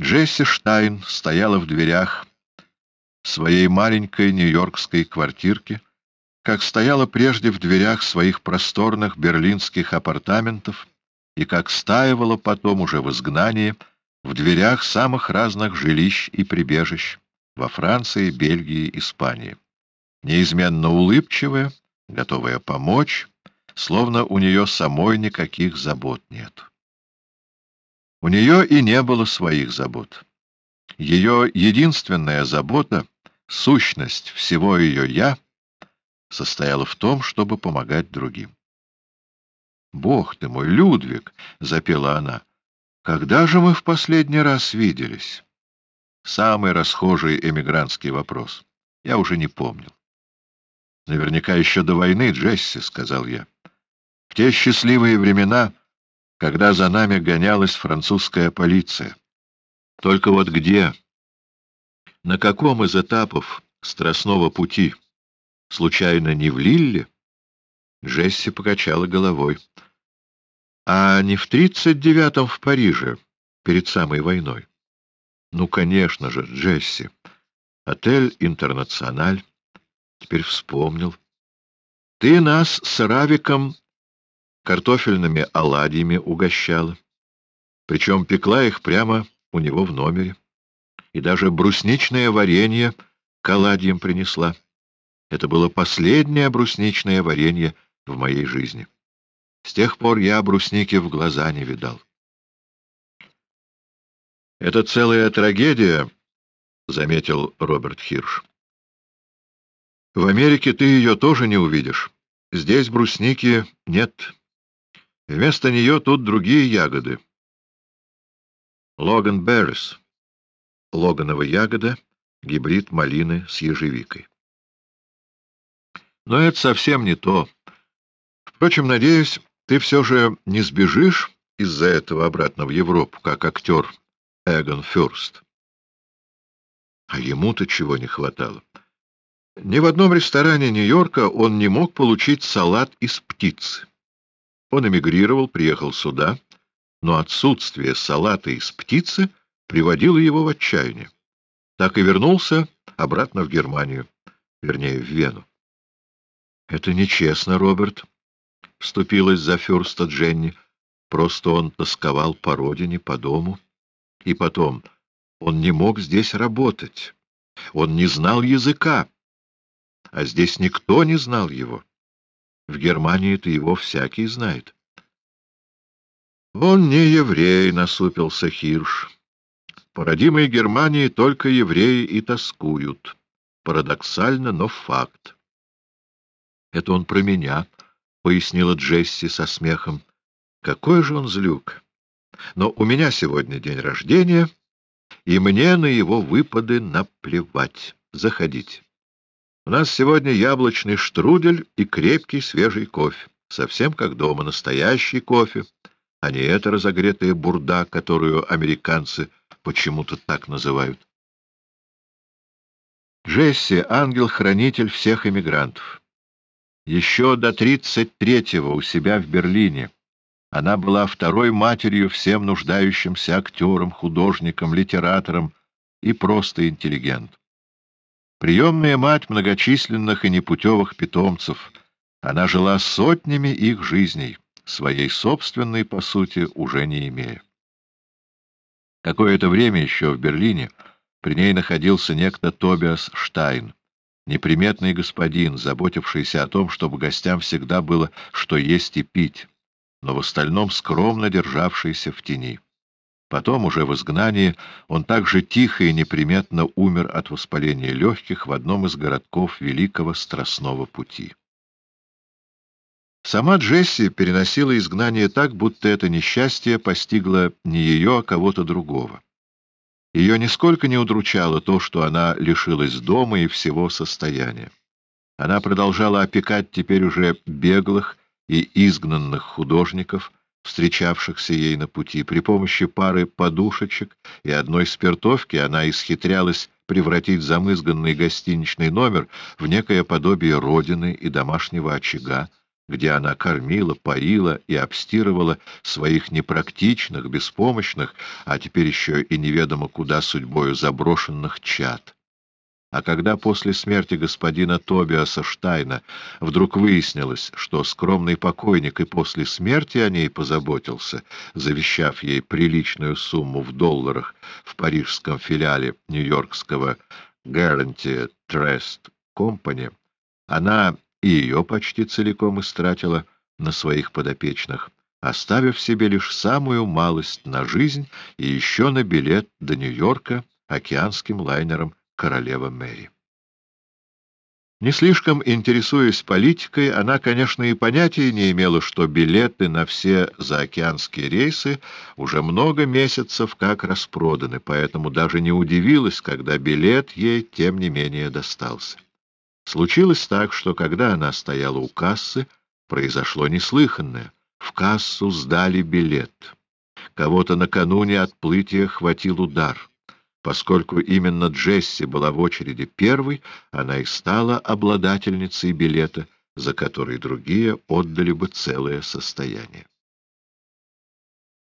Джесси Штайн стояла в дверях своей маленькой нью-йоркской квартирки, как стояла прежде в дверях своих просторных берлинских апартаментов и как стаивала потом уже в изгнании в дверях самых разных жилищ и прибежищ во Франции, Бельгии, Испании. Неизменно улыбчивая, готовая помочь, словно у нее самой никаких забот нет. У нее и не было своих забот. Ее единственная забота, сущность всего ее «я», состояла в том, чтобы помогать другим. «Бог ты мой, Людвиг!» — запела она. «Когда же мы в последний раз виделись?» Самый расхожий эмигрантский вопрос. Я уже не помнил. «Наверняка еще до войны, Джесси», — сказал я. «В те счастливые времена...» когда за нами гонялась французская полиция. Только вот где? На каком из этапов Страстного пути? Случайно не в Лилле? Джесси покачала головой. А не в тридцать девятом в Париже, перед самой войной? Ну, конечно же, Джесси. Отель «Интернациональ». Теперь вспомнил. Ты нас с Равиком картофельными оладьями угощала. Причем пекла их прямо у него в номере. И даже брусничное варенье к оладьям принесла. Это было последнее брусничное варенье в моей жизни. С тех пор я брусники в глаза не видал. «Это целая трагедия», — заметил Роберт Хирш. «В Америке ты ее тоже не увидишь. Здесь брусники нет». Вместо нее тут другие ягоды. Логан Беррис. Логанова ягода, гибрид малины с ежевикой. Но это совсем не то. Впрочем, надеюсь, ты все же не сбежишь из-за этого обратно в Европу, как актер Эгон Фюрст. А ему-то чего не хватало. Ни в одном ресторане Нью-Йорка он не мог получить салат из птицы. Он эмигрировал, приехал сюда, но отсутствие салата из птицы приводило его в отчаяние. Так и вернулся обратно в Германию, вернее, в Вену. — Это нечестно, Роберт, — вступилась за Фюрста Дженни. Просто он тосковал по родине, по дому. И потом, он не мог здесь работать. Он не знал языка. А здесь никто не знал его. В Германии-то его всякий знает. Он не еврей, — насупился Хирш. По родимой Германии только евреи и тоскуют. Парадоксально, но факт. Это он про меня, — пояснила Джесси со смехом. Какой же он злюк! Но у меня сегодня день рождения, и мне на его выпады наплевать. Заходите. У нас сегодня яблочный штрудель и крепкий свежий кофе. Совсем как дома, настоящий кофе, а не эта разогретая бурда, которую американцы почему-то так называют. Джесси — ангел-хранитель всех эмигрантов. Еще до тридцать третьего у себя в Берлине она была второй матерью всем нуждающимся актерам, художникам, литераторам и просто интеллигентам. Приемная мать многочисленных и непутевых питомцев, она жила сотнями их жизней, своей собственной, по сути, уже не имея. Какое-то время еще в Берлине при ней находился некто Тобиас Штайн, неприметный господин, заботившийся о том, чтобы гостям всегда было что есть и пить, но в остальном скромно державшийся в тени. Потом, уже в изгнании, он также тихо и неприметно умер от воспаления легких в одном из городков Великого Страстного Пути. Сама Джесси переносила изгнание так, будто это несчастье постигло не ее, а кого-то другого. Ее нисколько не удручало то, что она лишилась дома и всего состояния. Она продолжала опекать теперь уже беглых и изгнанных художников, встречавшихся ей на пути. При помощи пары подушечек и одной спиртовки она исхитрялась превратить замызганный гостиничный номер в некое подобие родины и домашнего очага, где она кормила, поила и обстирывала своих непрактичных, беспомощных, а теперь еще и неведомо куда судьбою заброшенных чад. А когда после смерти господина Тобиаса Штайна вдруг выяснилось, что скромный покойник и после смерти о ней позаботился, завещав ей приличную сумму в долларах в парижском филиале нью-йоркского Guarantee Trust Company, она и ее почти целиком истратила на своих подопечных, оставив себе лишь самую малость на жизнь и еще на билет до Нью-Йорка океанским лайнером королева Мэри. Не слишком интересуясь политикой, она, конечно, и понятия не имела, что билеты на все заокеанские рейсы уже много месяцев как распроданы, поэтому даже не удивилась, когда билет ей, тем не менее, достался. Случилось так, что когда она стояла у кассы, произошло неслыханное. В кассу сдали билет. Кого-то накануне отплытия хватил удар. Поскольку именно Джесси была в очереди первой, она и стала обладательницей билета, за который другие отдали бы целое состояние.